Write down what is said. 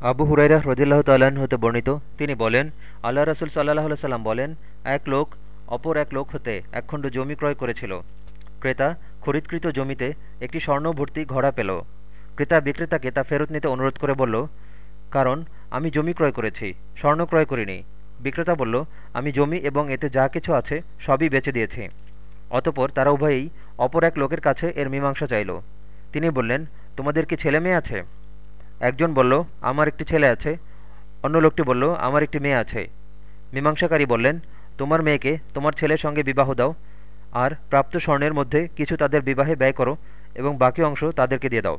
আবু হুরাইরা রদিল্লাহ তাল্লাহ্ন হতে বর্ণিত। তিনি বলেন, আল্লাহ রসুল সাল্লাহ সাল্লাম বলেন, এক লোক অপর এক লোক হতে একখণ্ড জমি ক্রয় করেছিল। ক্রেতা খরিদকৃত জমিতে একটি স্বর্ণ ভর্তি ঘোড়া পেল। ক্রেতা বিক্রেতাকে তা ফেরত নিতে অনুরোধ করে বলল, কারণ আমি জমি ক্রয় করেছি, স্বর্ণ ক্রয় করিনি। বিক্রেতা বলল, আমি জমি এবং এতে যা কিছু আছে সবই বেচে দিয়েছি। অতপর তারা উভয়েই অপর এক লোকের কাছে এর মীমাংসা চাইল। তিনি বললেন, তোমাদের কি ছেলে মেয়ে আছে? একজন বলল, আমার একটি ছেলে আছে। অন্য লোকটি বলল, আমার একটি মেয়ে আছে। মীমাংসাকারী বললেন, তোমার মেয়েকে তোমার ছেলের সঙ্গে বিবাহ দাও, আর প্রাপ্ত স্বর্ণের মধ্যে কিছু তাদের বিবাহে ব্যয় করো এবং বাকি অংশ তাদেরকে দিয়ে দাও।